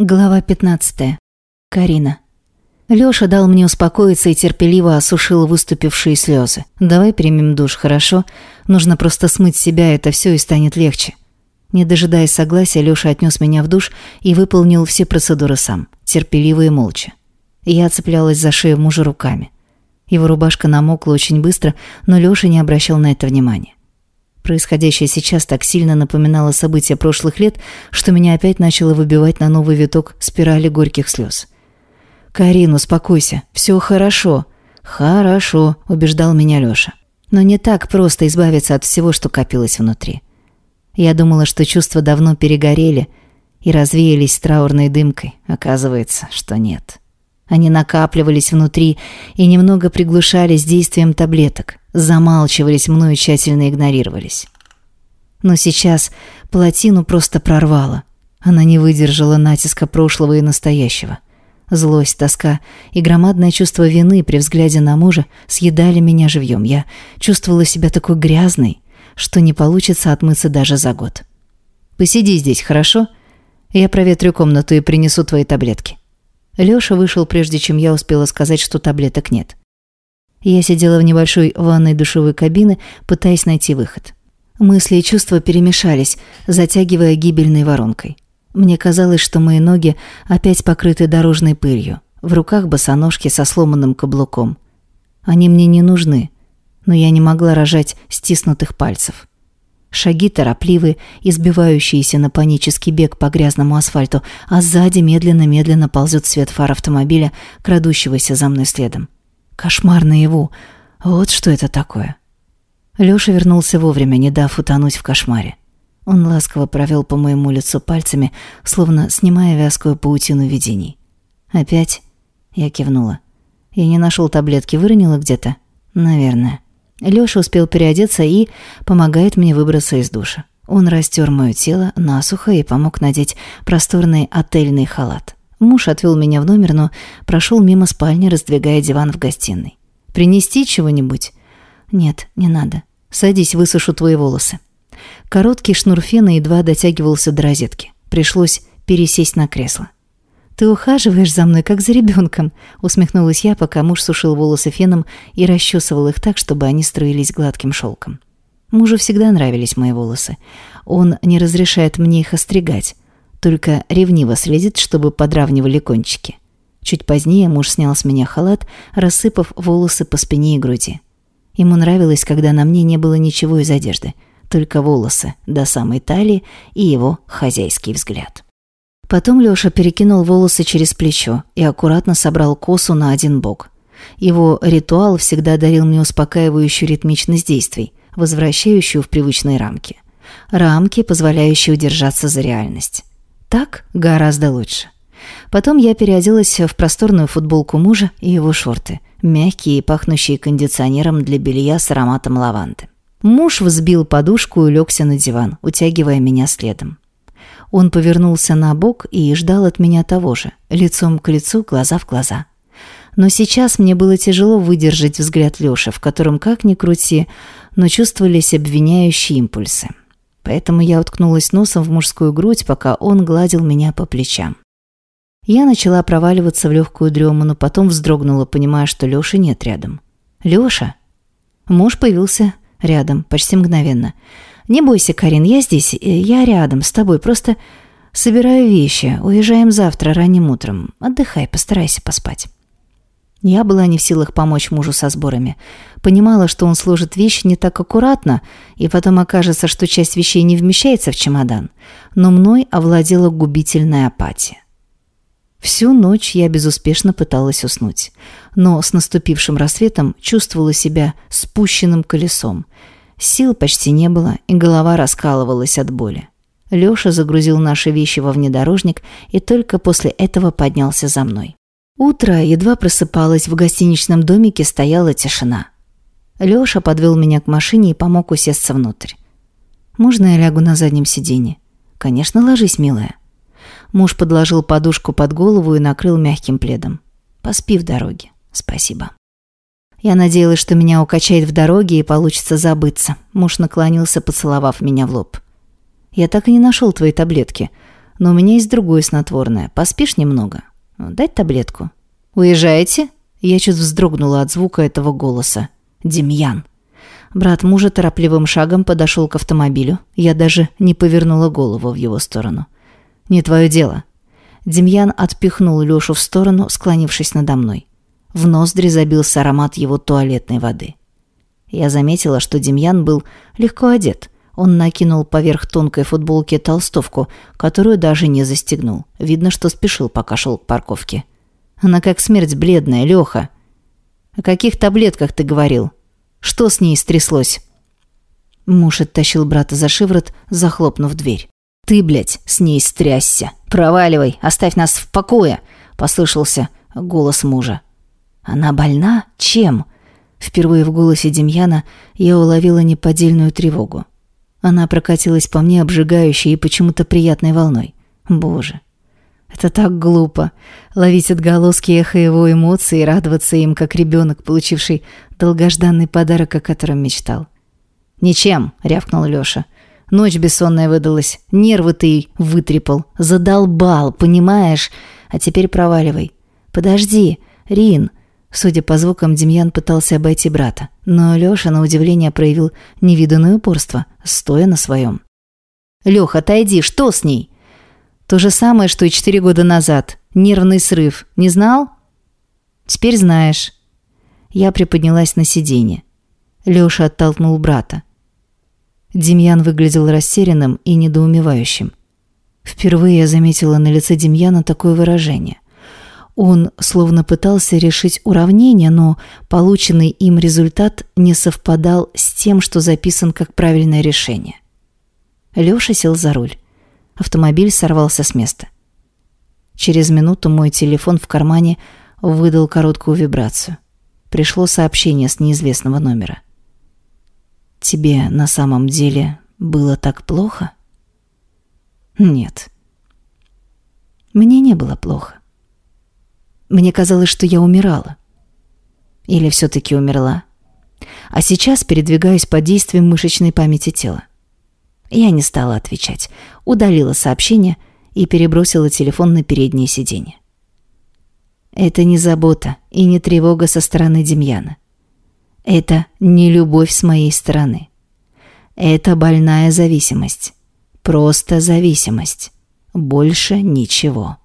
Глава 15. Карина. Лёша дал мне успокоиться и терпеливо осушил выступившие слезы. «Давай примем душ, хорошо? Нужно просто смыть себя, это все и станет легче». Не дожидаясь согласия, Лёша отнес меня в душ и выполнил все процедуры сам, терпеливо и молча. Я цеплялась за шею мужа руками. Его рубашка намокла очень быстро, но Лёша не обращал на это внимания. Происходящее сейчас так сильно напоминало события прошлых лет, что меня опять начало выбивать на новый виток спирали горьких слез. «Карин, успокойся, все хорошо». «Хорошо», — убеждал меня Лёша. Но не так просто избавиться от всего, что копилось внутри. Я думала, что чувства давно перегорели и развеялись траурной дымкой. Оказывается, что нет. Они накапливались внутри и немного приглушались действием таблеток замалчивались мною тщательно игнорировались. Но сейчас плотину просто прорвало. Она не выдержала натиска прошлого и настоящего. Злость, тоска и громадное чувство вины при взгляде на мужа съедали меня живьем. Я чувствовала себя такой грязной, что не получится отмыться даже за год. «Посиди здесь, хорошо? Я проветрю комнату и принесу твои таблетки». Лёша вышел, прежде чем я успела сказать, что таблеток нет. Я сидела в небольшой ванной душевой кабины, пытаясь найти выход. Мысли и чувства перемешались, затягивая гибельной воронкой. Мне казалось, что мои ноги опять покрыты дорожной пылью, в руках босоножки со сломанным каблуком. Они мне не нужны, но я не могла рожать стиснутых пальцев. Шаги торопливые, избивающиеся на панический бег по грязному асфальту, а сзади медленно-медленно ползет свет фар автомобиля, крадущегося за мной следом. Кошмар наяву. Вот что это такое. Лёша вернулся вовремя, не дав утонуть в кошмаре. Он ласково провел по моему лицу пальцами, словно снимая вязкую паутину видений. «Опять?» Я кивнула. «Я не нашел таблетки, выронила где-то?» «Наверное». Лёша успел переодеться и помогает мне выбраться из душа. Он растер мое тело насухо и помог надеть просторный отельный халат. Муж отвел меня в номер, но прошел мимо спальни, раздвигая диван в гостиной. «Принести чего-нибудь?» «Нет, не надо. Садись, высушу твои волосы». Короткий шнур фена едва дотягивался до розетки. Пришлось пересесть на кресло. «Ты ухаживаешь за мной, как за ребенком», — усмехнулась я, пока муж сушил волосы феном и расчесывал их так, чтобы они струились гладким шелком. Мужу всегда нравились мои волосы. Он не разрешает мне их остригать, только ревниво следит, чтобы подравнивали кончики. Чуть позднее муж снял с меня халат, рассыпав волосы по спине и груди. Ему нравилось, когда на мне не было ничего из одежды, только волосы до самой талии и его хозяйский взгляд. Потом Лёша перекинул волосы через плечо и аккуратно собрал косу на один бок. Его ритуал всегда дарил мне успокаивающую ритмичность действий, возвращающую в привычные рамки. Рамки, позволяющие удержаться за реальность. Так гораздо лучше. Потом я переоделась в просторную футболку мужа и его шорты, мягкие и пахнущие кондиционером для белья с ароматом лаванды. Муж взбил подушку и улегся на диван, утягивая меня следом. Он повернулся на бок и ждал от меня того же, лицом к лицу, глаза в глаза. Но сейчас мне было тяжело выдержать взгляд Лёши, в котором, как ни крути, но чувствовались обвиняющие импульсы поэтому я уткнулась носом в мужскую грудь, пока он гладил меня по плечам. Я начала проваливаться в легкую дрему, но потом вздрогнула, понимая, что Лёши нет рядом. «Лёша?» Муж появился рядом, почти мгновенно. «Не бойся, Карин, я здесь, э, я рядом, с тобой, просто собираю вещи, уезжаем завтра ранним утром. Отдыхай, постарайся поспать». Я была не в силах помочь мужу со сборами. Понимала, что он сложит вещи не так аккуратно, и потом окажется, что часть вещей не вмещается в чемодан. Но мной овладела губительная апатия. Всю ночь я безуспешно пыталась уснуть, но с наступившим рассветом чувствовала себя спущенным колесом. Сил почти не было, и голова раскалывалась от боли. Лёша загрузил наши вещи во внедорожник и только после этого поднялся за мной. Утро, едва просыпалась, в гостиничном домике стояла тишина. Лёша подвел меня к машине и помог усесться внутрь. «Можно я лягу на заднем сиденье?» «Конечно, ложись, милая». Муж подложил подушку под голову и накрыл мягким пледом. «Поспи в дороге. Спасибо». Я надеялась, что меня укачает в дороге и получится забыться. Муж наклонился, поцеловав меня в лоб. «Я так и не нашел твои таблетки. Но у меня есть другое снотворное. Поспишь немного? Дать таблетку?» «Уезжаете?» Я чуть вздрогнула от звука этого голоса. «Демьян». Брат мужа торопливым шагом подошел к автомобилю. Я даже не повернула голову в его сторону. «Не твое дело». Демьян отпихнул Лешу в сторону, склонившись надо мной. В ноздри забился аромат его туалетной воды. Я заметила, что Демьян был легко одет. Он накинул поверх тонкой футболки толстовку, которую даже не застегнул. Видно, что спешил, пока шел к парковке. Она как смерть бледная, Леха. О каких таблетках ты говорил? Что с ней стряслось?» Муж оттащил брата за шиворот, захлопнув дверь. «Ты, блядь, с ней стрясся! Проваливай, оставь нас в покое!» – послышался голос мужа. «Она больна? Чем?» Впервые в голосе Демьяна я уловила неподдельную тревогу. Она прокатилась по мне обжигающей и почему-то приятной волной. Боже, это так глупо. Ловить отголоски эхо его эмоций и радоваться им, как ребенок, получивший долгожданный подарок, о котором мечтал. «Ничем», — рявкнул Лёша. «Ночь бессонная выдалась. Нервы ты вытрепал. Задолбал, понимаешь? А теперь проваливай. Подожди, Рин». Судя по звукам, Демьян пытался обойти брата. Но Лёша, на удивление, проявил невиданное упорство, стоя на своем. «Лёх, отойди, что с ней?» То же самое, что и четыре года назад. Нервный срыв. Не знал? Теперь знаешь. Я приподнялась на сиденье. Лёша оттолкнул брата. Демьян выглядел растерянным и недоумевающим. Впервые я заметила на лице Демьяна такое выражение. Он словно пытался решить уравнение, но полученный им результат не совпадал с тем, что записан как правильное решение. Лёша сел за руль. Автомобиль сорвался с места. Через минуту мой телефон в кармане выдал короткую вибрацию. Пришло сообщение с неизвестного номера. «Тебе на самом деле было так плохо?» «Нет». Мне не было плохо. Мне казалось, что я умирала. Или все-таки умерла. А сейчас передвигаюсь под действием мышечной памяти тела. Я не стала отвечать, удалила сообщение и перебросила телефон на переднее сиденье. Это не забота и не тревога со стороны Демьяна. Это не любовь с моей стороны. Это больная зависимость. Просто зависимость. Больше ничего.